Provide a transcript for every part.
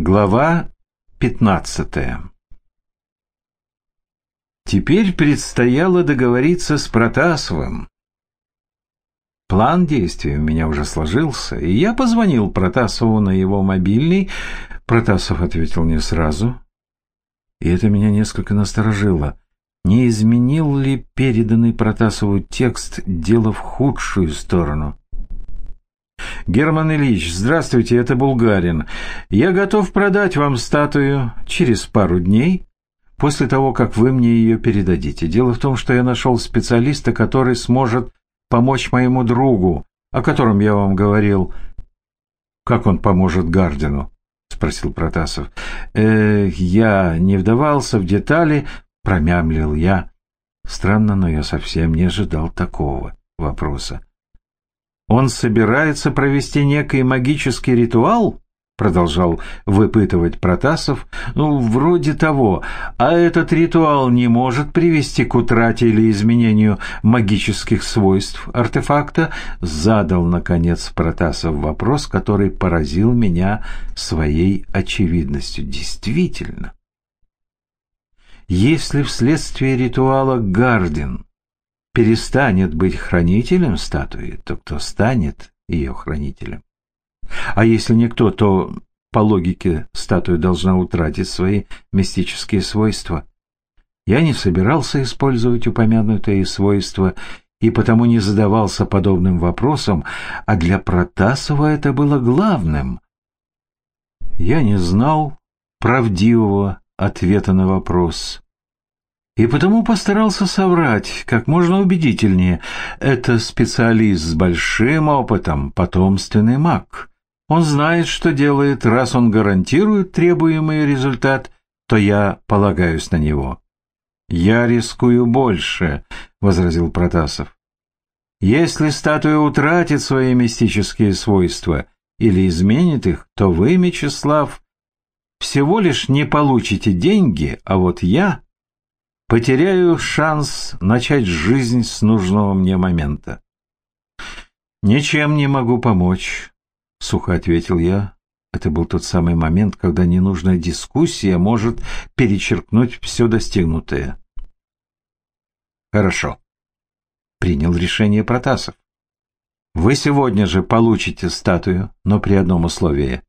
Глава 15 Теперь предстояло договориться с Протасовым. План действий у меня уже сложился, и я позвонил Протасову на его мобильный. Протасов ответил не сразу, и это меня несколько насторожило. Не изменил ли переданный Протасову текст дело в худшую сторону? «Герман Ильич, здравствуйте, это Булгарин. Я готов продать вам статую через пару дней, после того, как вы мне ее передадите. Дело в том, что я нашел специалиста, который сможет помочь моему другу, о котором я вам говорил». «Как он поможет Гардину?» — спросил Протасов. «Э, «Я не вдавался в детали», — промямлил я. Странно, но я совсем не ожидал такого вопроса. Он собирается провести некий магический ритуал? Продолжал выпытывать Протасов. Ну, вроде того. А этот ритуал не может привести к утрате или изменению магических свойств артефакта? Задал, наконец, Протасов вопрос, который поразил меня своей очевидностью. Действительно. Если вследствие ритуала Гардин перестанет быть хранителем статуи, то кто станет ее хранителем? А если никто, то по логике статуя должна утратить свои мистические свойства. Я не собирался использовать упомянутые свойства и потому не задавался подобным вопросом, а для Протасова это было главным. Я не знал правдивого ответа на вопрос и потому постарался соврать как можно убедительнее. Это специалист с большим опытом, потомственный маг. Он знает, что делает, раз он гарантирует требуемый результат, то я полагаюсь на него. «Я рискую больше», — возразил Протасов. «Если статуя утратит свои мистические свойства или изменит их, то вы, Мечислав, всего лишь не получите деньги, а вот я потеряю шанс начать жизнь с нужного мне момента. «Ничем не могу помочь», — сухо ответил я. Это был тот самый момент, когда ненужная дискуссия может перечеркнуть все достигнутое. «Хорошо», — принял решение Протасов. «Вы сегодня же получите статую, но при одном условии.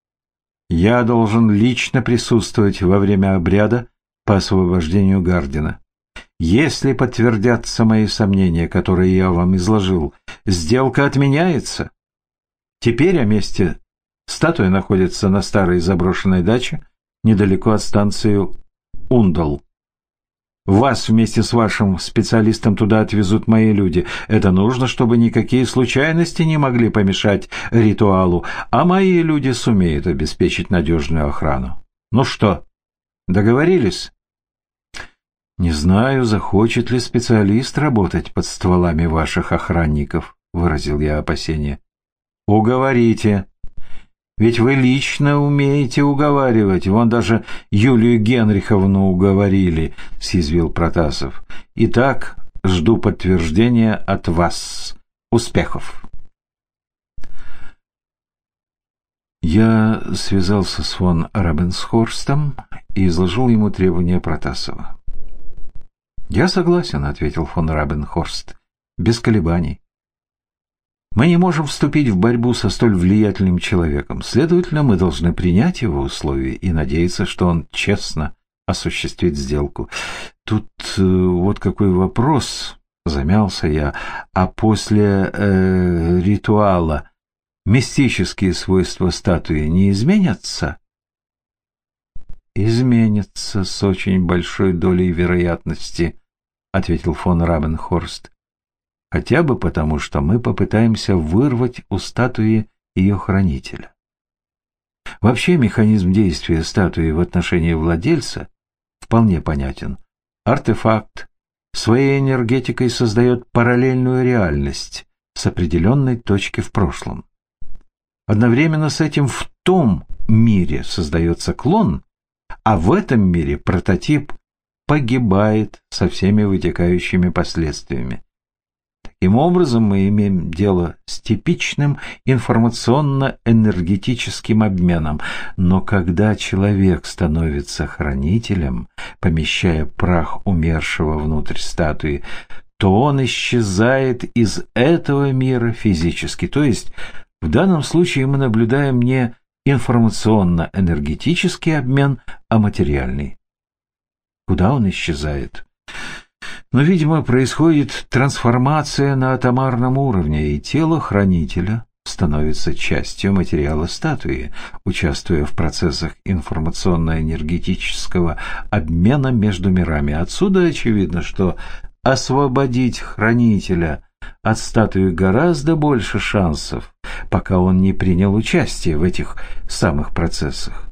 Я должен лично присутствовать во время обряда по освобождению Гардина. Если подтвердятся мои сомнения, которые я вам изложил, сделка отменяется. Теперь о месте статуя находится на старой заброшенной даче, недалеко от станции Ундал. Вас вместе с вашим специалистом туда отвезут мои люди. Это нужно, чтобы никакие случайности не могли помешать ритуалу, а мои люди сумеют обеспечить надежную охрану. Ну что, договорились? «Не знаю, захочет ли специалист работать под стволами ваших охранников», — выразил я опасение. «Уговорите. Ведь вы лично умеете уговаривать. Вон даже Юлию Генриховну уговорили», — съязвил Протасов. «Итак, жду подтверждения от вас. Успехов!» Я связался с фон Рабенсхорстом и изложил ему требования Протасова. «Я согласен», — ответил фон Рабенхорст, — «без колебаний. Мы не можем вступить в борьбу со столь влиятельным человеком. Следовательно, мы должны принять его условия и надеяться, что он честно осуществит сделку. Тут э, вот какой вопрос, замялся я, а после э, ритуала мистические свойства статуи не изменятся? Изменятся с очень большой долей вероятности, — ответил фон Рабенхорст. «Хотя бы потому, что мы попытаемся вырвать у статуи ее хранителя. Вообще механизм действия статуи в отношении владельца вполне понятен. Артефакт своей энергетикой создает параллельную реальность с определенной точки в прошлом. Одновременно с этим в том мире создается клон, а в этом мире прототип погибает со всеми вытекающими последствиями. Таким образом, мы имеем дело с типичным информационно-энергетическим обменом. Но когда человек становится хранителем, помещая прах умершего внутрь статуи, то он исчезает из этого мира физически. То есть в данном случае мы наблюдаем не информационно-энергетический обмен, а материальный. Куда он исчезает? Но, видимо, происходит трансформация на атомарном уровне, и тело хранителя становится частью материала статуи, участвуя в процессах информационно-энергетического обмена между мирами. Отсюда очевидно, что освободить хранителя от статуи гораздо больше шансов, пока он не принял участие в этих самых процессах.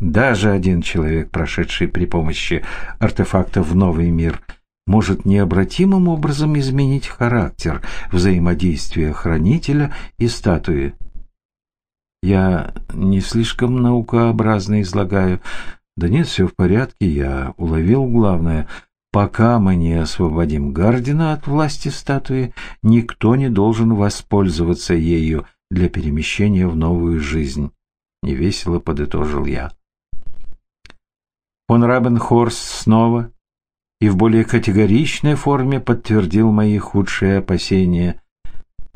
Даже один человек, прошедший при помощи артефактов в новый мир – может необратимым образом изменить характер взаимодействия хранителя и статуи. Я не слишком наукообразно излагаю. Да нет, все в порядке, я уловил главное. Пока мы не освободим Гардина от власти статуи, никто не должен воспользоваться ею для перемещения в новую жизнь. Невесело подытожил я. Он Рабенхорст снова и в более категоричной форме подтвердил мои худшие опасения.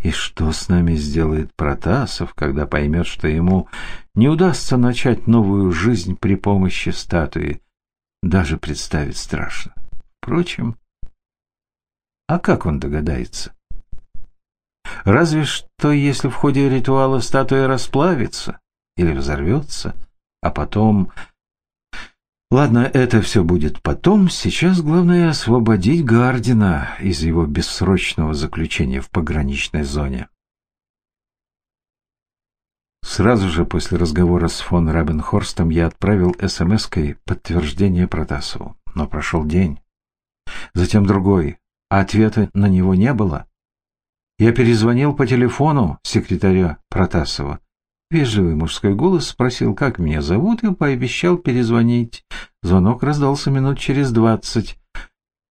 И что с нами сделает Протасов, когда поймет, что ему не удастся начать новую жизнь при помощи статуи? Даже представить страшно. Впрочем, а как он догадается? Разве что если в ходе ритуала статуя расплавится или взорвется, а потом Ладно, это все будет потом. Сейчас главное освободить Гардина из его бессрочного заключения в пограничной зоне. Сразу же после разговора с фон Рабенхорстом я отправил СМС-кой подтверждение Протасову. Но прошел день. Затем другой, а ответа на него не было. Я перезвонил по телефону секретаря Протасова. Вежливый мужской голос спросил, как меня зовут, и пообещал перезвонить. Звонок раздался минут через двадцать.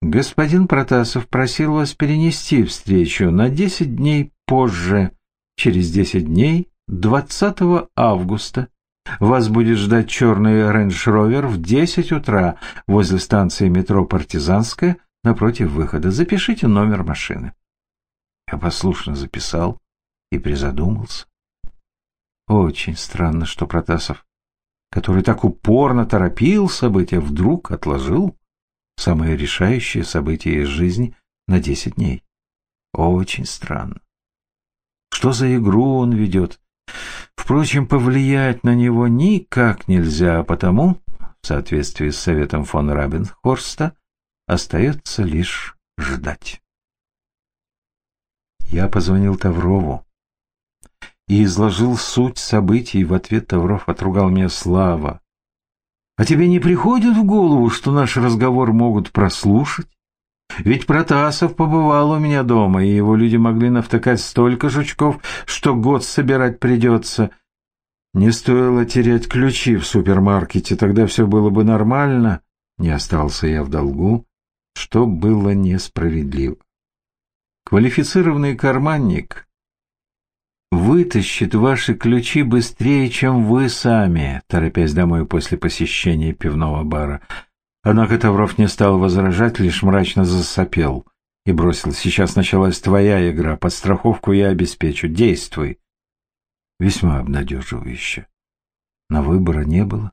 «Господин Протасов просил вас перенести встречу на десять дней позже, через десять дней, 20 августа. Вас будет ждать черный рейндж-ровер в десять утра возле станции метро «Партизанская» напротив выхода. Запишите номер машины». Я послушно записал и призадумался. Очень странно, что Протасов, который так упорно торопил события, вдруг отложил самое решающее событие из жизни на десять дней. Очень странно. Что за игру он ведет? Впрочем, повлиять на него никак нельзя, а потому, в соответствии с советом фон Рабенхорста, остается лишь ждать. Я позвонил Таврову и изложил суть событий, в ответ Тавров отругал меня Слава. «А тебе не приходит в голову, что наш разговор могут прослушать? Ведь Протасов побывал у меня дома, и его люди могли навтыкать столько жучков, что год собирать придется. Не стоило терять ключи в супермаркете, тогда все было бы нормально. Не остался я в долгу, что было несправедливо. Квалифицированный карманник вытащит ваши ключи быстрее, чем вы сами, торопясь домой после посещения пивного бара. Однако Тавров не стал возражать, лишь мрачно засопел и бросил. Сейчас началась твоя игра, под страховку я обеспечу. Действуй. Весьма обнадеживающе. На выбора не было.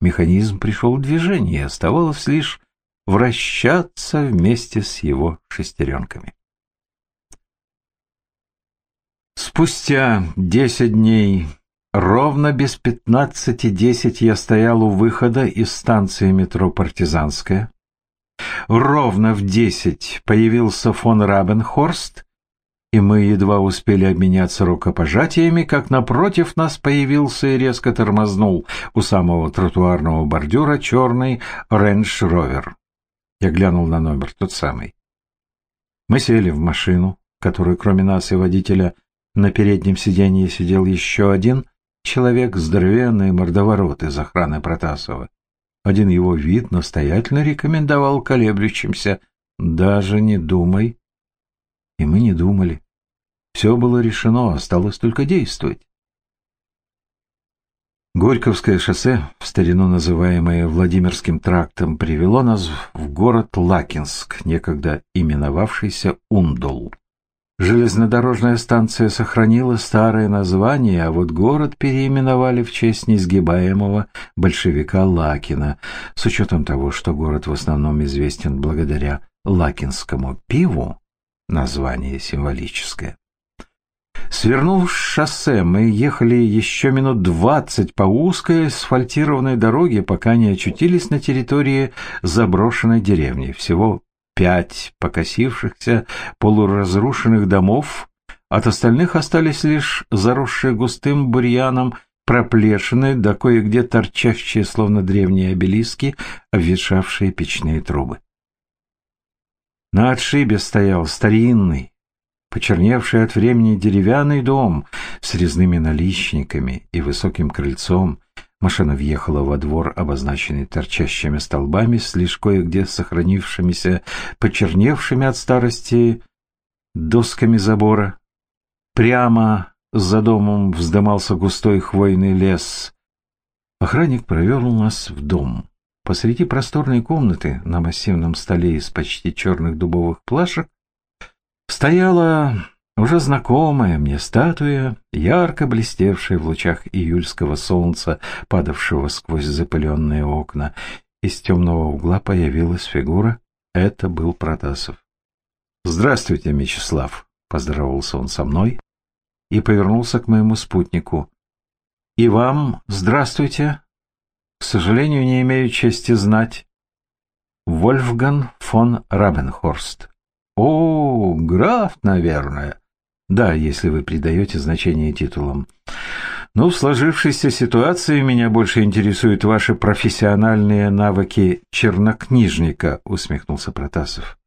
Механизм пришел в движение, оставалось лишь вращаться вместе с его шестеренками. Спустя десять дней, ровно без пятнадцати десять я стоял у выхода из станции метро «Партизанская». Ровно в десять появился фон Рабенхорст, и мы едва успели обменяться рукопожатиями, как напротив нас появился и резко тормознул у самого тротуарного бордюра черный рейндж-ровер. Я глянул на номер, тот самый. Мы сели в машину, в которой кроме нас и водителя на переднем сиденье сидел еще один человек, здоровенный мордоворот из охраны Протасова. Один его вид настоятельно рекомендовал колеблющимся «Даже не думай». и мы не думали. Все было решено, осталось только действовать. Горьковское шоссе, в старину называемое Владимирским трактом, привело нас в город Лакинск, некогда именовавшийся Ундол. Железнодорожная станция сохранила старое название, а вот город переименовали в честь несгибаемого большевика Лакина, с учетом того, что город в основном известен благодаря лакинскому пиву, название символическое. Свернув шоссе, мы ехали еще минут двадцать по узкой асфальтированной дороге, пока не очутились на территории заброшенной деревни. Всего пять покосившихся полуразрушенных домов, от остальных остались лишь заросшие густым бурьяном проплешины, да кое-где торчащие, словно древние обелиски, обветшавшие печные трубы. На отшибе стоял старинный, почерневший от времени деревянный дом с резными наличниками и высоким крыльцом. Машина въехала во двор, обозначенный торчащими столбами, с кое-где сохранившимися, почерневшими от старости досками забора. Прямо за домом вздымался густой хвойный лес. Охранник провел нас в дом. Посреди просторной комнаты на массивном столе из почти черных дубовых плашек стояла уже знакомая мне статуя, ярко блестевшая в лучах июльского солнца, падавшего сквозь запыленные окна. Из темного угла появилась фигура. Это был Протасов. «Здравствуйте, Мечислав!» — поздоровался он со мной и повернулся к моему спутнику. «И вам здравствуйте. К сожалению, не имею чести знать. Вольфган фон Рабенхорст». «О, граф, наверное». «Да, если вы придаете значение титулам». «Ну, в сложившейся ситуации меня больше интересуют ваши профессиональные навыки чернокнижника», — усмехнулся Протасов.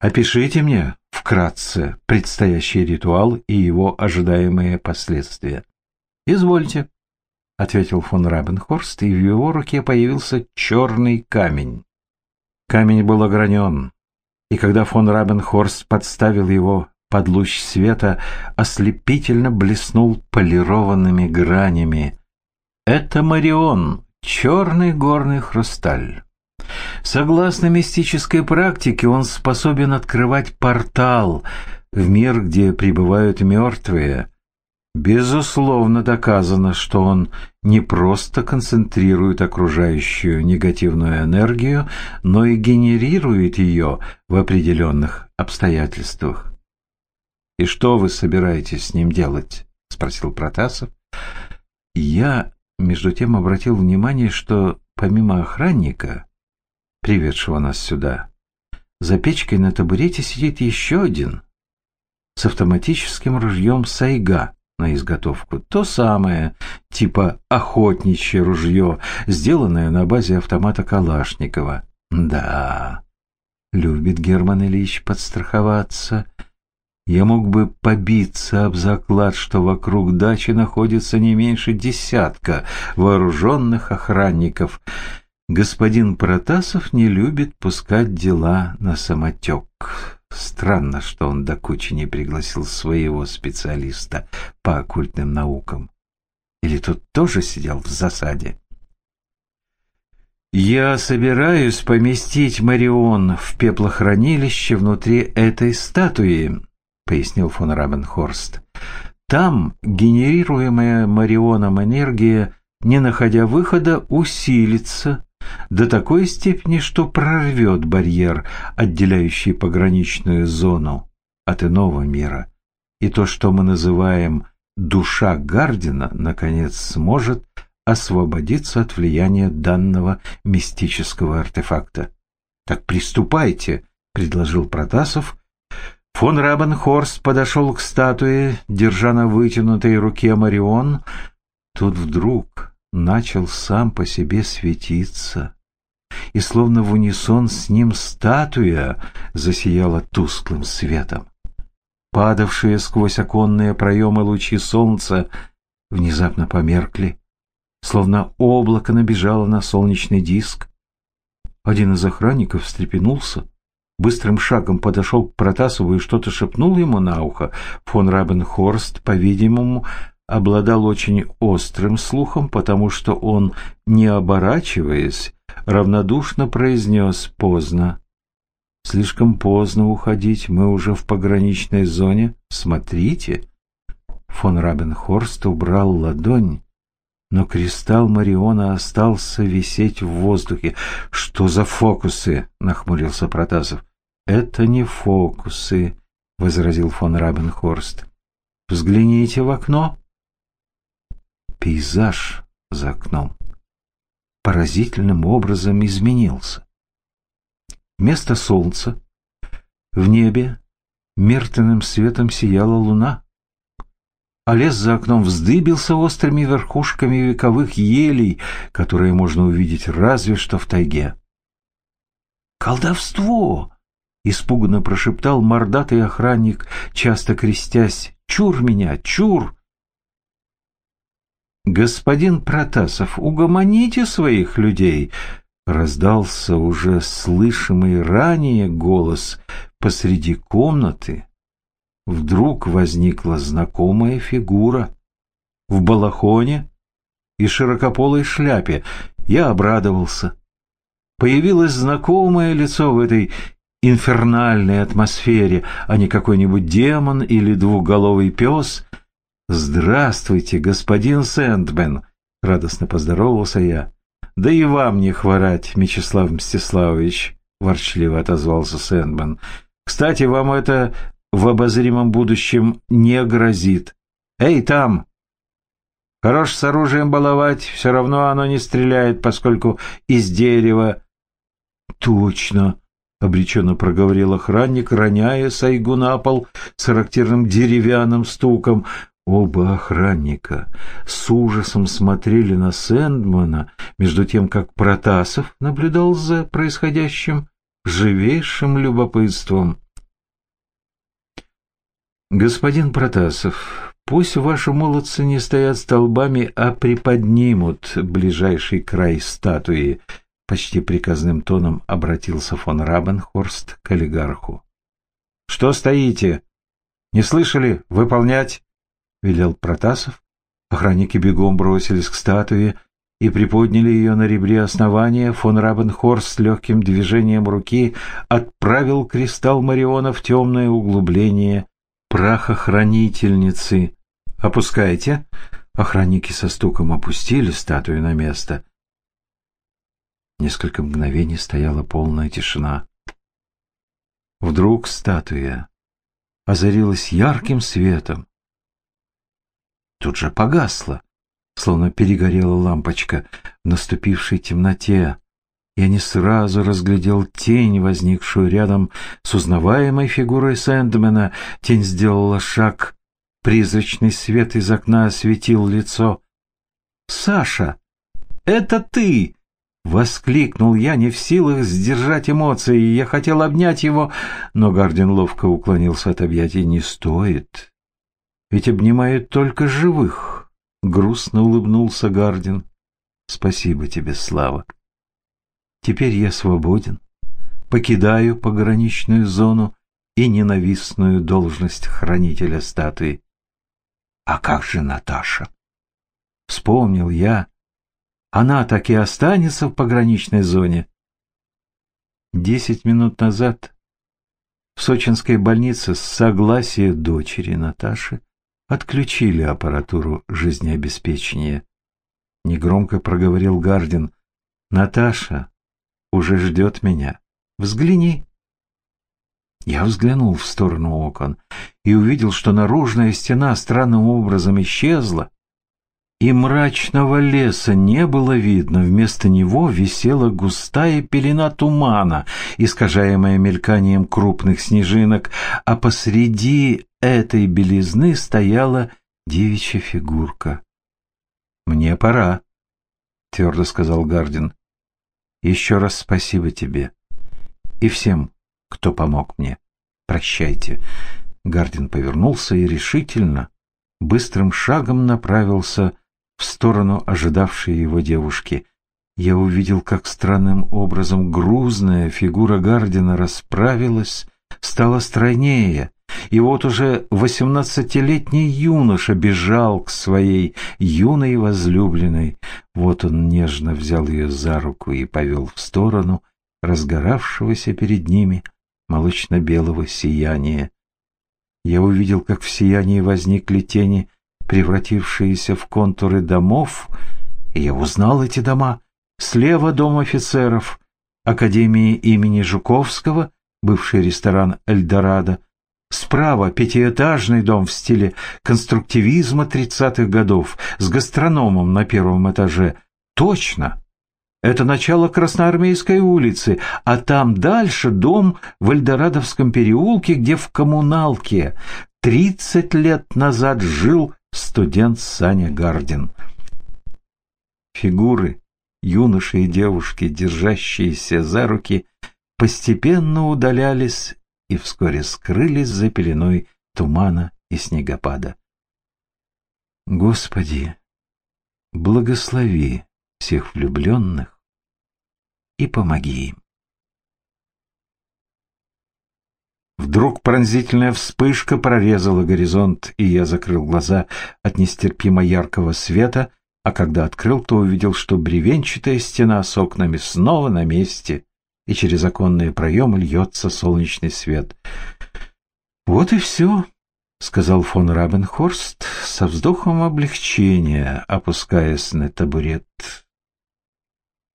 «Опишите мне вкратце предстоящий ритуал и его ожидаемые последствия». «Извольте», — ответил фон Рабенхорст, и в его руке появился черный камень. Камень был огранен, и когда фон Рабенхорст подставил его под луч света, ослепительно блеснул полированными гранями. Это Марион, черный горный хрусталь. Согласно мистической практике, он способен открывать портал в мир, где пребывают мертвые, Безусловно доказано, что он не просто концентрирует окружающую негативную энергию, но и генерирует ее в определенных обстоятельствах. «И что вы собираетесь с ним делать?» — спросил Протасов. Я, между тем, обратил внимание, что помимо охранника, приведшего нас сюда, за печкой на табурете сидит еще один с автоматическим ружьем «Сайга» на изготовку. То самое, типа охотничье ружье, сделанное на базе автомата Калашникова. Да, любит Герман Ильич подстраховаться. Я мог бы побиться об заклад, что вокруг дачи находится не меньше десятка вооруженных охранников. Господин Протасов не любит пускать дела на самотек. Странно, что он до кучи не пригласил своего специалиста по оккультным наукам. Или тот тоже сидел в засаде? «Я собираюсь поместить Марион в пеплохранилище внутри этой статуи», — пояснил фон Рабенхорст. «Там генерируемая Марионом энергия, не находя выхода, усилится, до такой степени, что прорвет барьер, отделяющий пограничную зону от иного мира. И то, что мы называем «душа Гардина», наконец сможет освободиться от влияния данного мистического артефакта. «Так приступайте», — предложил Протасов. Фон Рабенхорст подошел к статуе, держа на вытянутой руке Марион. Тут вдруг начал сам по себе светиться, и словно в унисон с ним статуя засияла тусклым светом. Падавшие сквозь оконные проемы лучи солнца внезапно померкли, словно облако набежало на солнечный диск. Один из охранников встрепенулся, быстрым шагом подошел к Протасову и что-то шепнул ему на ухо. Фон Рабенхорст, по-видимому, обладал очень острым слухом, потому что он, не оборачиваясь, равнодушно произнес поздно. «Слишком поздно уходить, мы уже в пограничной зоне. Смотрите!» Фон Рабенхорст убрал ладонь, но кристалл Мариона остался висеть в воздухе. «Что за фокусы?» — нахмурился Протасов. «Это не фокусы», — возразил фон Рабенхорст. «Взгляните в окно». Пейзаж за окном поразительным образом изменился. Вместо солнца в небе мертвенным светом сияла луна а лес за окном вздыбился острыми верхушками вековых елей, которые можно увидеть разве что в тайге. «Колдовство!» — испуганно прошептал мордатый охранник, часто крестясь. «Чур меня, чур!» «Господин Протасов, угомоните своих людей!» — раздался уже слышимый ранее голос посреди комнаты вдруг возникла знакомая фигура в балахоне и широкополой шляпе. Я обрадовался. Появилось знакомое лицо в этой инфернальной атмосфере, а не какой-нибудь демон или двухголовый пес. «Здравствуйте, господин Сэндмен!» — радостно поздоровался я. «Да и вам не хворать, Мечислав Мстиславович!» — ворчливо отозвался Сэндмен. «Кстати, вам это в обозримом будущем не грозит. «Эй, там!» Хорош с оружием баловать, все равно оно не стреляет, поскольку из дерева. «Точно!» — обреченно проговорил охранник, роняя сайгу на пол с характерным деревянным стуком. Оба охранника с ужасом смотрели на Сэндмана, между тем, как Протасов наблюдал за происходящим живейшим любопытством. «Господин Протасов, пусть ваши молодцы не стоят столбами, а приподнимут ближайший край статуи», почти приказным тоном обратился фон Рабенхорст к олигарху. «Что стоите? Не слышали? Выполнять!» — велел Протасов. Охранники бегом бросились к статуе и приподняли ее на ребре основания. Фон Рабенхорст легким движением руки отправил кристалл Мариона в темное углубление прахохранительницы. Опускайте. Охранники со стуком опустили статую на место. Несколько мгновений стояла полная тишина. Вдруг статуя озарилась ярким светом. Тут же погасла, словно перегорела лампочка в наступившей темноте. Я не сразу разглядел тень, возникшую рядом с узнаваемой фигурой Сэндмена. Тень сделала шаг. Призрачный свет из окна осветил лицо. «Саша, это ты!» — воскликнул я, не в силах сдержать эмоции. Я хотел обнять его, но Гардин ловко уклонился от объятий. «Не стоит, ведь обнимают только живых!» — грустно улыбнулся Гардин. «Спасибо тебе, Слава!» Теперь я свободен, покидаю пограничную зону и ненавистную должность хранителя статуи. А как же Наташа? Вспомнил я. Она так и останется в пограничной зоне. Десять минут назад в сочинской больнице с согласия дочери Наташи отключили аппаратуру жизнеобеспечения. Негромко проговорил Гардин. «Наташа, уже ждет меня. Взгляни. Я взглянул в сторону окон и увидел, что наружная стена странным образом исчезла, и мрачного леса не было видно, вместо него висела густая пелена тумана, искажаемая мельканием крупных снежинок, а посреди этой белизны стояла девичья фигурка. «Мне пора», — твердо сказал Гардин. Еще раз спасибо тебе. И всем, кто помог мне. Прощайте. Гардин повернулся и решительно, быстрым шагом направился в сторону ожидавшей его девушки. Я увидел, как странным образом грузная фигура Гардина расправилась, стала стройнее, и вот уже восемнадцатилетний юноша бежал к своей юной возлюбленной. Вот он нежно взял ее за руку и повел в сторону разгоравшегося перед ними молочно-белого сияния. Я увидел, как в сиянии возникли тени, превратившиеся в контуры домов, и я узнал эти дома. Слева дом офицеров, Академии имени Жуковского, бывший ресторан «Эльдорадо», Справа пятиэтажный дом в стиле конструктивизма 30-х годов с гастрономом на первом этаже. Точно! Это начало Красноармейской улицы, а там дальше дом в Эльдорадовском переулке, где в коммуналке 30 лет назад жил студент Саня Гардин. Фигуры, юноши и девушки, держащиеся за руки, постепенно удалялись и вскоре скрылись за пеленой тумана и снегопада. Господи, благослови всех влюбленных и помоги им. Вдруг пронзительная вспышка прорезала горизонт, и я закрыл глаза от нестерпимо яркого света, а когда открыл, то увидел, что бревенчатая стена с окнами снова на месте, и через оконные проемы льется солнечный свет. «Вот и все», — сказал фон Рабенхорст со вздохом облегчения, опускаясь на табурет.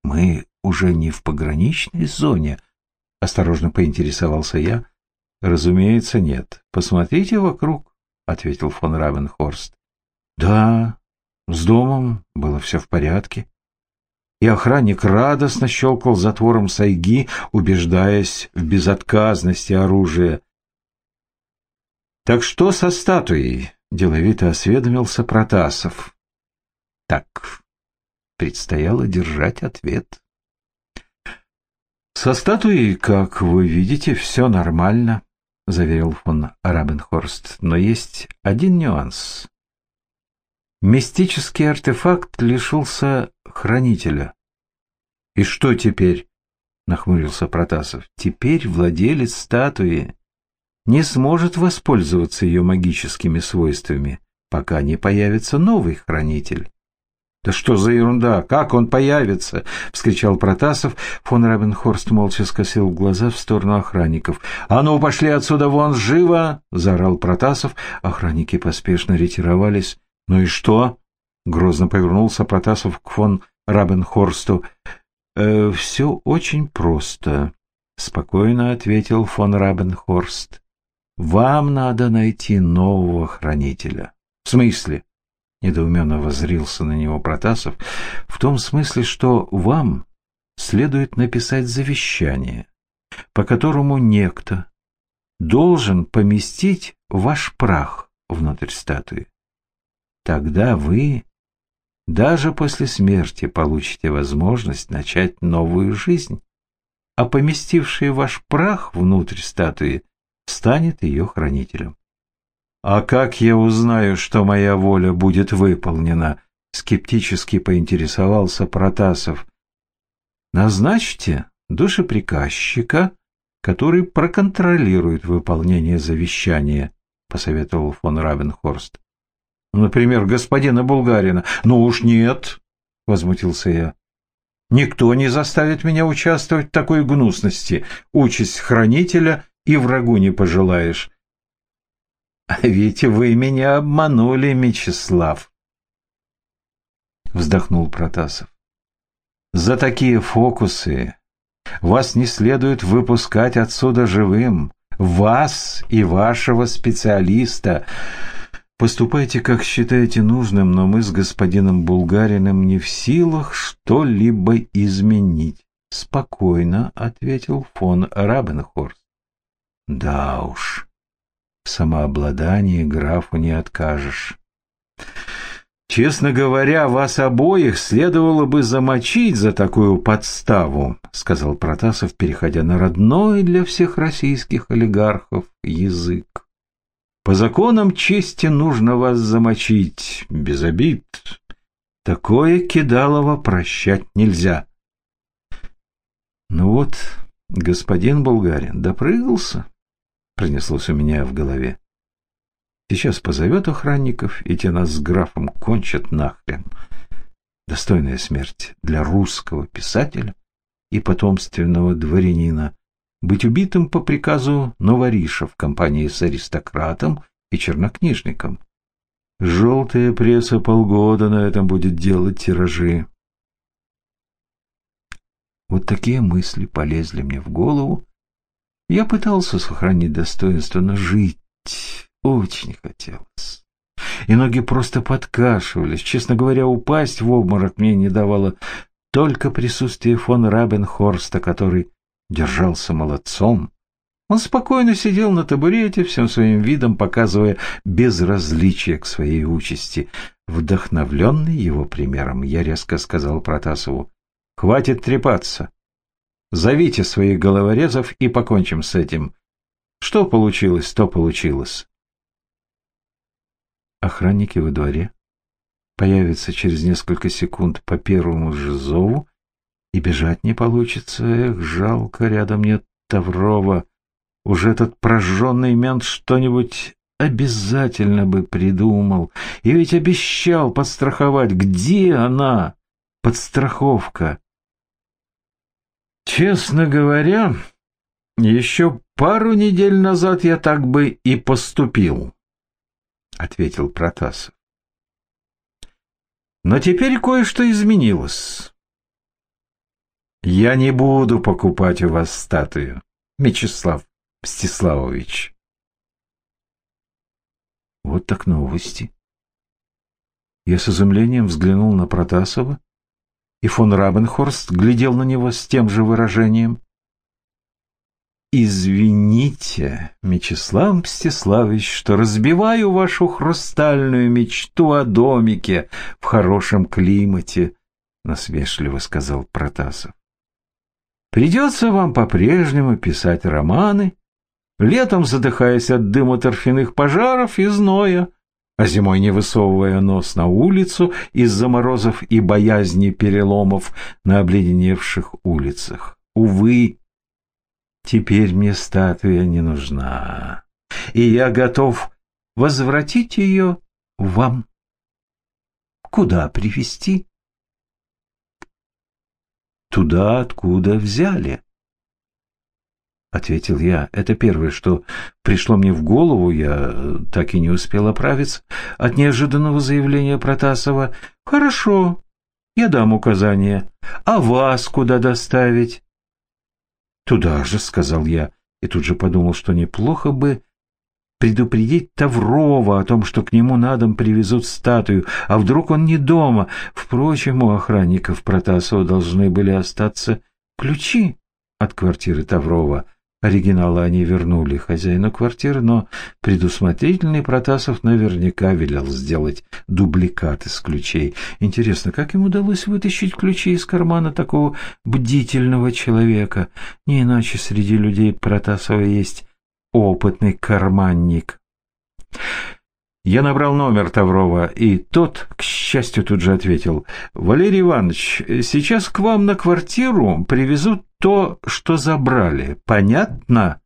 «Мы уже не в пограничной зоне?» — осторожно поинтересовался я. «Разумеется, нет. Посмотрите вокруг», — ответил фон Рабенхорст. «Да, с домом было все в порядке и охранник радостно щелкал затвором сайги, убеждаясь в безотказности оружия. «Так что со статуей?» — деловито осведомился Протасов. «Так, предстояло держать ответ». «Со статуей, как вы видите, все нормально», — заверил фон Рабенхорст. «Но есть один нюанс. Мистический артефакт лишился хранителя. «И что теперь?» — нахмурился Протасов. «Теперь владелец статуи не сможет воспользоваться ее магическими свойствами, пока не появится новый хранитель». «Да что за ерунда? Как он появится?» — вскричал Протасов. Фон Рабенхорст молча скосил глаза в сторону охранников. «А ну, пошли отсюда вон, живо!» — заорал Протасов. Охранники поспешно ретировались. «Ну и что?» — грозно повернулся Протасов к фон Рабенхорсту. «Э, «Все очень просто», — спокойно ответил фон Рабенхорст. «Вам надо найти нового хранителя». «В смысле?» — недоуменно возрился на него Протасов. «В том смысле, что вам следует написать завещание, по которому некто должен поместить ваш прах внутрь статуи. Тогда вы даже после смерти получите возможность начать новую жизнь, а поместивший ваш прах внутрь статуи станет ее хранителем. «А как я узнаю, что моя воля будет выполнена?» — скептически поинтересовался Протасов. «Назначьте душеприказчика, который проконтролирует выполнение завещания», — посоветовал фон Равенхорст. Например, господина Булгарина. Ну уж нет, возмутился я. Никто не заставит меня участвовать в такой гнусности. Участь хранителя и врагу не пожелаешь. А ведь вы меня обманули, Мечислав. Вздохнул Протасов. За такие фокусы вас не следует выпускать отсюда живым. Вас и вашего специалиста. Поступайте, как считаете нужным, но мы с господином Булгариным не в силах что-либо изменить. Спокойно, — ответил фон Рабенхорст. Да уж, в самообладании графу не откажешь. Честно говоря, вас обоих следовало бы замочить за такую подставу, — сказал Протасов, переходя на родной для всех российских олигархов язык. По законам чести нужно вас замочить, без обид. Такое кидалово прощать нельзя. Ну вот, господин Булгарин допрыгался, пронеслось у меня в голове. Сейчас позовет охранников, и те нас с графом кончат нахрен. Достойная смерть для русского писателя и потомственного дворянина. Быть убитым по приказу новориша в компании с аристократом и чернокнижником. Желтая пресса полгода на этом будет делать тиражи. Вот такие мысли полезли мне в голову. Я пытался сохранить достоинство, но жить очень хотелось. И ноги просто подкашивались. Честно говоря, упасть в обморок мне не давало только присутствие фон Рабенхорста, который держался молодцом. Он спокойно сидел на табурете, всем своим видом показывая безразличие к своей участи. Вдохновленный его примером, я резко сказал Протасову, «Хватит трепаться. Зовите своих головорезов и покончим с этим. Что получилось, то получилось. Охранники во дворе появятся через несколько секунд по первому же зову, и бежать не получится. Эх, жалко, рядом нет Таврова. Уже этот прожженный мент что-нибудь обязательно бы придумал. И ведь обещал подстраховать. Где она, подстраховка? Честно говоря, еще пару недель назад я так бы и поступил ответил Протасов. Но теперь кое-что изменилось. Я не буду покупать у вас статую, Мечислав Мстиславович. Вот так новости. Я с изумлением взглянул на Протасова, и фон Рабенхорст глядел на него с тем же выражением. «Извините, Мечислав Мстиславович, что разбиваю вашу хрустальную мечту о домике в хорошем климате», — насмешливо сказал Протасов. «Придется вам по-прежнему писать романы, летом задыхаясь от дыма торфяных пожаров и зноя, а зимой не высовывая нос на улицу из-за морозов и боязни переломов на обледеневших улицах. Увы, Теперь мне статуя не нужна, и я готов возвратить ее вам. Куда привести? Туда, откуда взяли. — ответил я. Это первое, что пришло мне в голову. Я э, так и не успел оправиться от неожиданного заявления Протасова. «Хорошо, я дам указание. А вас куда доставить?» «Туда же», — сказал я, и тут же подумал, что неплохо бы предупредить Таврова о том, что к нему на дом привезут статую, а вдруг он не дома. Впрочем, у охранников Протасова должны были остаться ключи от квартиры Таврова. Оригиналы они вернули хозяину квартиры, но предусмотрительный Протасов наверняка велел сделать дубликат из ключей. Интересно, как ему удалось вытащить ключи из кармана такого бдительного человека? Не иначе среди людей Протасова есть опытный карманник. Я набрал номер Таврова, и тот, к счастью, тут же ответил. «Валерий Иванович, сейчас к вам на квартиру привезут то, что забрали. Понятно?»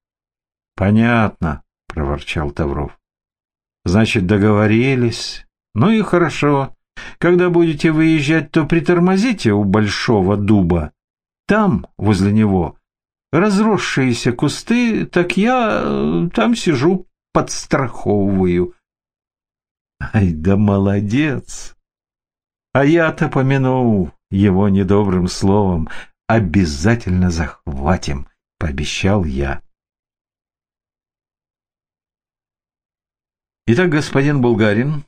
«Понятно», — проворчал Тавров. «Значит, договорились. Ну и хорошо. Когда будете выезжать, то притормозите у большого дуба. Там, возле него, разросшиеся кусты, так я э, там сижу, подстраховываю». Ай да молодец! А я-то помянул его недобрым словом. Обязательно захватим, пообещал я. Итак, господин Булгарин,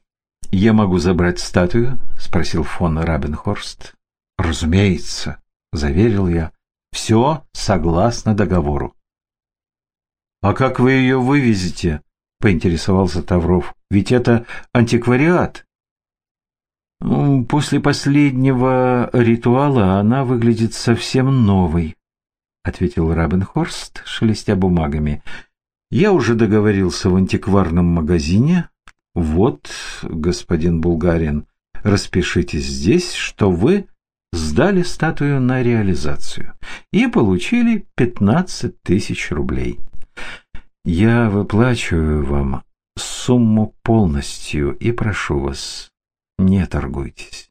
я могу забрать статую? Спросил фон Рабенхорст. Разумеется, заверил я. Все согласно договору. А как вы ее вывезете? Поинтересовался Тавров. Ведь это антиквариат. Ну, после последнего ритуала она выглядит совсем новой, ответил Рабенхорст, шелестя бумагами. Я уже договорился в антикварном магазине. Вот, господин Булгарин, распишитесь здесь, что вы сдали статую на реализацию и получили 15 тысяч рублей. Я выплачиваю вам сумму полностью и прошу вас, не торгуйтесь.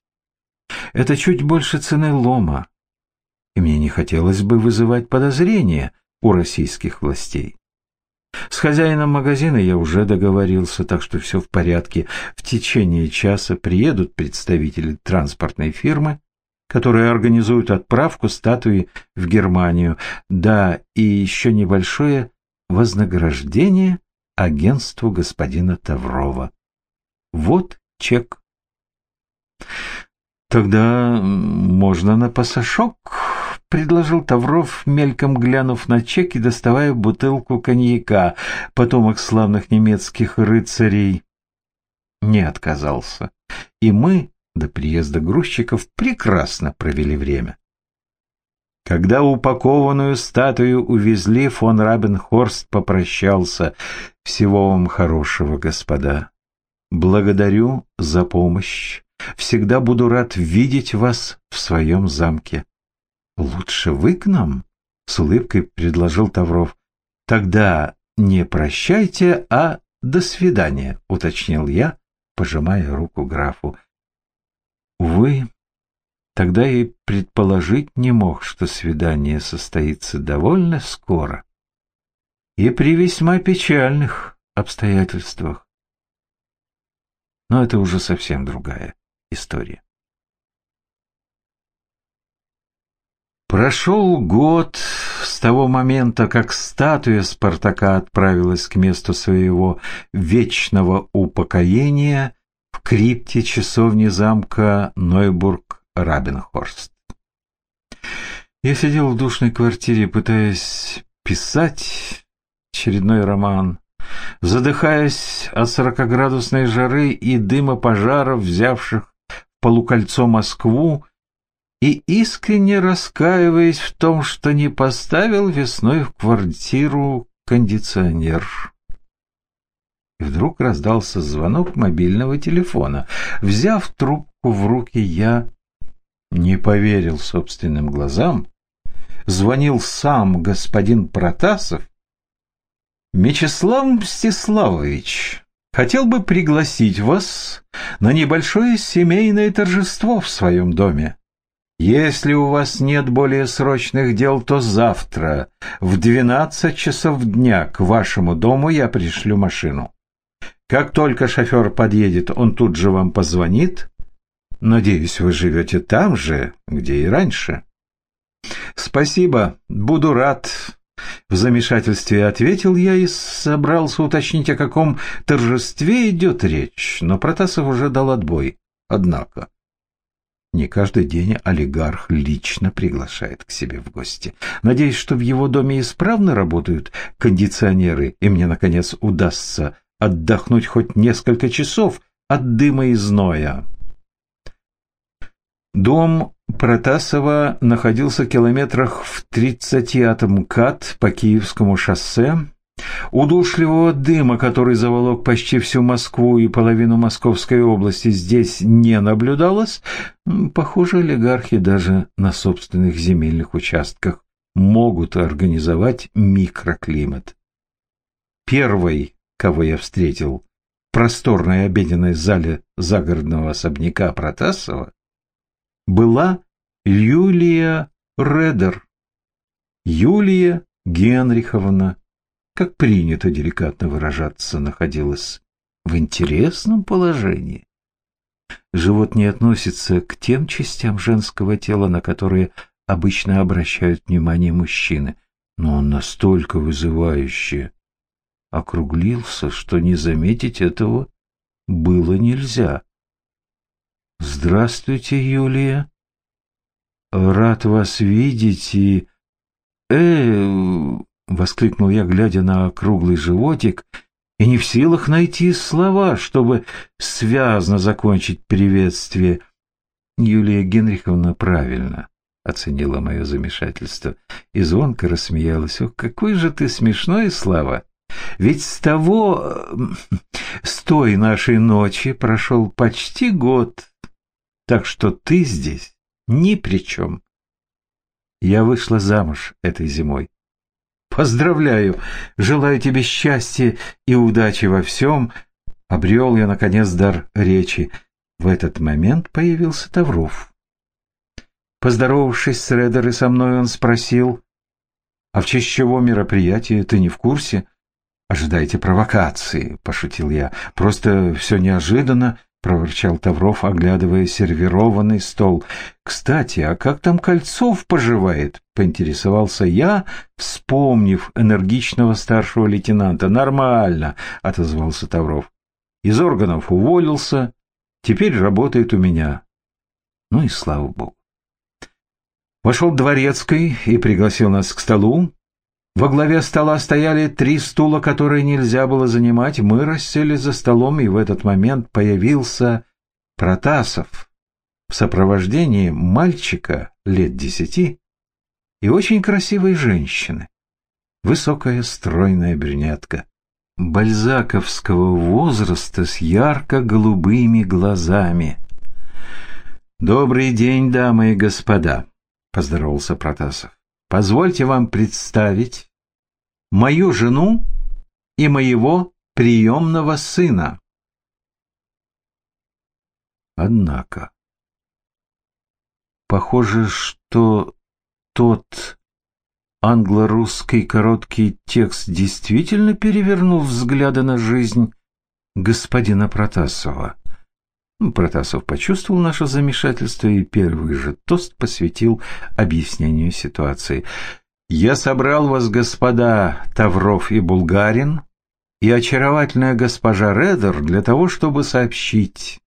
Это чуть больше цены лома, и мне не хотелось бы вызывать подозрения у российских властей. С хозяином магазина я уже договорился, так что все в порядке. В течение часа приедут представители транспортной фирмы, которые организуют отправку статуи в Германию. Да, и еще небольшое вознаграждение агентству господина Таврова. Вот чек. Тогда можно на пасашок, предложил Тавров, мельком глянув на чек и доставая бутылку коньяка. Потомок славных немецких рыцарей не отказался. И мы до приезда грузчиков прекрасно провели время. Когда упакованную статую увезли, фон Рабенхорст попрощался. «Всего вам хорошего, господа. Благодарю за помощь. Всегда буду рад видеть вас в своем замке». «Лучше вы к нам?» — с улыбкой предложил Тавров. «Тогда не прощайте, а до свидания», — уточнил я, пожимая руку графу. Увы, тогда и предположить не мог, что свидание состоится довольно скоро и при весьма печальных обстоятельствах. Но это уже совсем другая история. Прошел год с того момента, как статуя Спартака отправилась к месту своего вечного упокоения крипте часовни замка Нойбург-Рабенхорст. Я сидел в душной квартире, пытаясь писать очередной роман, задыхаясь от сорокоградусной жары и дыма пожаров, взявших полукольцо Москву, и искренне раскаиваясь в том, что не поставил весной в квартиру кондиционер. Вдруг раздался звонок мобильного телефона. Взяв трубку в руки, я не поверил собственным глазам. Звонил сам господин Протасов. «Мечислав Мстиславович, хотел бы пригласить вас на небольшое семейное торжество в своем доме. Если у вас нет более срочных дел, то завтра в двенадцать часов дня к вашему дому я пришлю машину. Как только шофер подъедет, он тут же вам позвонит. Надеюсь, вы живете там же, где и раньше. Спасибо, буду рад. В замешательстве ответил я и собрался уточнить, о каком торжестве идет речь, но Протасов уже дал отбой. Однако... Не каждый день олигарх лично приглашает к себе в гости. Надеюсь, что в его доме исправно работают кондиционеры, и мне, наконец, удастся отдохнуть хоть несколько часов от дыма и зноя. Дом Протасова находился километрах в тридцати от МКАД по Киевскому шоссе, Удушливого дыма, который заволок почти всю Москву и половину Московской области, здесь не наблюдалось. Похоже, олигархи даже на собственных земельных участках могут организовать микроклимат. Первой, кого я встретил в просторной обеденной зале загородного особняка Протасова, была Юлия Редер. Юлия Генриховна как принято деликатно выражаться, находилась в интересном положении. Живот не относится к тем частям женского тела, на которые обычно обращают внимание мужчины, но он настолько вызывающе округлился, что не заметить этого было нельзя. «Здравствуйте, Юлия. Рад вас видеть и...» «Э, — воскликнул я, глядя на круглый животик, и не в силах найти слова, чтобы связно закончить приветствие. Юлия Генриховна правильно оценила мое замешательство и звонко рассмеялась. «О, какой же ты смешной, Слава! Ведь с того... с той нашей ночи прошел почти год, так что ты здесь ни при чем. Я вышла замуж этой зимой. Поздравляю, желаю тебе счастья и удачи во всем. Обрел я, наконец, дар речи. В этот момент появился Тавров. Поздоровавшись с Редер и со мной, он спросил, «А в честь чего мероприятие? Ты не в курсе?» «Ожидайте провокации», — пошутил я. «Просто все неожиданно», — проворчал Тавров, оглядывая сервированный стол. «Кстати, а как там Кольцов поживает?» — поинтересовался я, вспомнив энергичного старшего лейтенанта. «Нормально», — отозвался Тавров. «Из органов уволился, теперь работает у меня». Ну и слава богу. Вошел дворецкий и пригласил нас к столу. Во главе стола стояли три стула, которые нельзя было занимать. Мы рассели за столом, и в этот момент появился Протасов в сопровождении мальчика лет десяти и очень красивой женщины. Высокая стройная брюнетка бальзаковского возраста с ярко-голубыми глазами. «Добрый день, дамы и господа!» поздоровался Протасов. Позвольте вам представить мою жену и моего приемного сына. Однако, похоже, что тот англо-русский короткий текст действительно перевернул взгляды на жизнь господина Протасова. Ну, Протасов почувствовал наше замешательство и первый же тост посвятил объяснению ситуации. «Я собрал вас, господа Тавров и Булгарин, и очаровательная госпожа Редер для того, чтобы сообщить.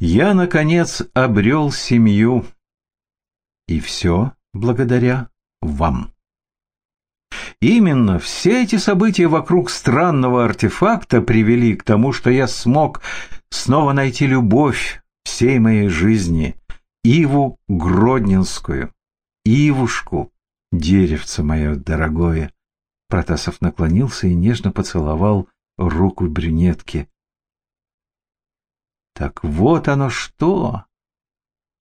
Я, наконец, обрел семью, и все благодаря вам». Именно все эти события вокруг странного артефакта привели к тому, что я смог снова найти любовь всей моей жизни, Иву Гродненскую, Ивушку, деревце мое дорогое. Протасов наклонился и нежно поцеловал руку брюнетки. Так вот оно что!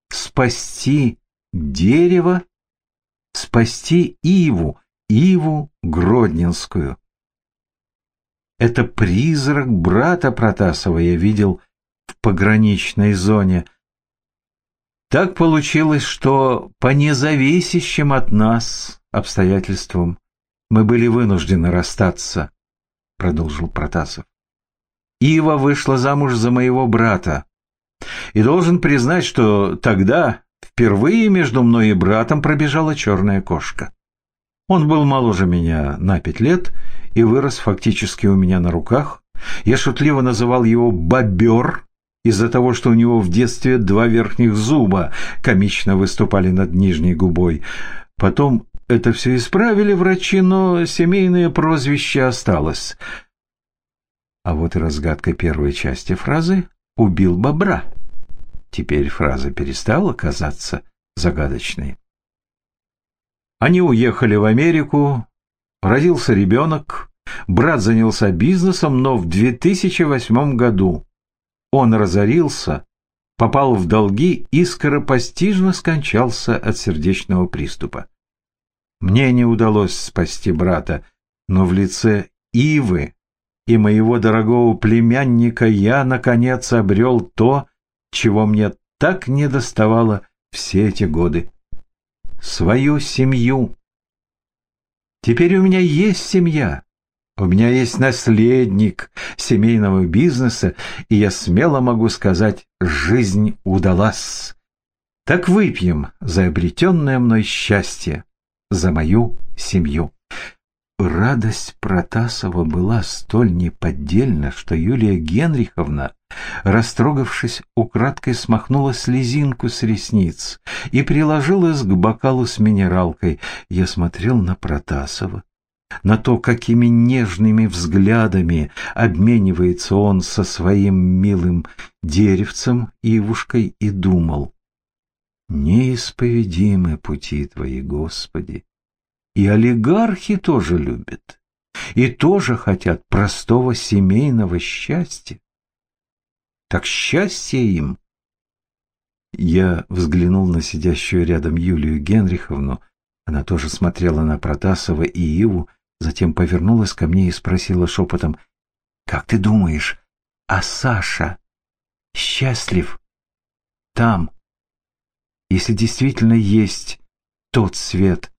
Спасти дерево, спасти Иву, Иву Гродненскую. Это призрак брата Протасова я видел в пограничной зоне. Так получилось, что по независящим от нас обстоятельствам мы были вынуждены расстаться, продолжил Протасов. Ива вышла замуж за моего брата. И должен признать, что тогда впервые между мной и братом пробежала черная кошка. Он был моложе меня на пять лет и вырос фактически у меня на руках. Я шутливо называл его «бобер», из-за того, что у него в детстве два верхних зуба комично выступали над нижней губой. Потом это все исправили врачи, но семейное прозвище осталось. А вот и разгадка первой части фразы «убил бобра». Теперь фраза перестала казаться загадочной. Они уехали в Америку, родился ребенок, брат занялся бизнесом, но в 2008 году он разорился, попал в долги и скоропостижно скончался от сердечного приступа. Мне не удалось спасти брата, но в лице Ивы и моего дорогого племянника я, наконец, обрел то, чего мне так недоставало все эти годы свою семью. Теперь у меня есть семья, у меня есть наследник семейного бизнеса, и я смело могу сказать, жизнь удалась. Так выпьем за обретенное мной счастье, за мою семью. Радость Протасова была столь неподдельна, что Юлия Генриховна, растрогавшись, украдкой смахнула слезинку с ресниц и приложилась к бокалу с минералкой. Я смотрел на Протасова, на то, какими нежными взглядами обменивается он со своим милым деревцем Ивушкой и думал, «Неисповедимы пути Твои, Господи!» И олигархи тоже любят. И тоже хотят простого семейного счастья. Так счастье им Я взглянул на сидящую рядом Юлию Генриховну. Она тоже смотрела на Протасова и Иву, затем повернулась ко мне и спросила шепотом, «Как ты думаешь, а Саша счастлив там, если действительно есть тот свет?»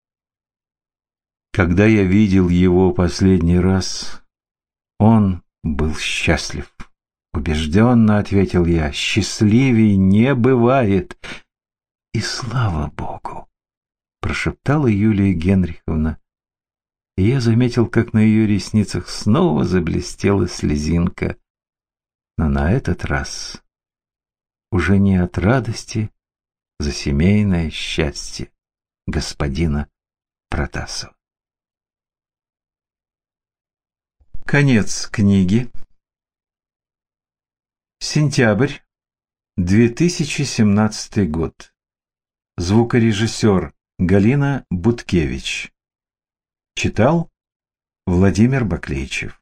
Когда я видел его последний раз, он был счастлив. Убежденно ответил я, счастливей не бывает. И слава Богу, прошептала Юлия Генриховна. И я заметил, как на ее ресницах снова заблестела слезинка. Но на этот раз уже не от радости за семейное счастье господина Протасова. Конец книги. Сентябрь 2017 год. Звукорежиссер Галина Буткевич. Читал Владимир Баклейчев.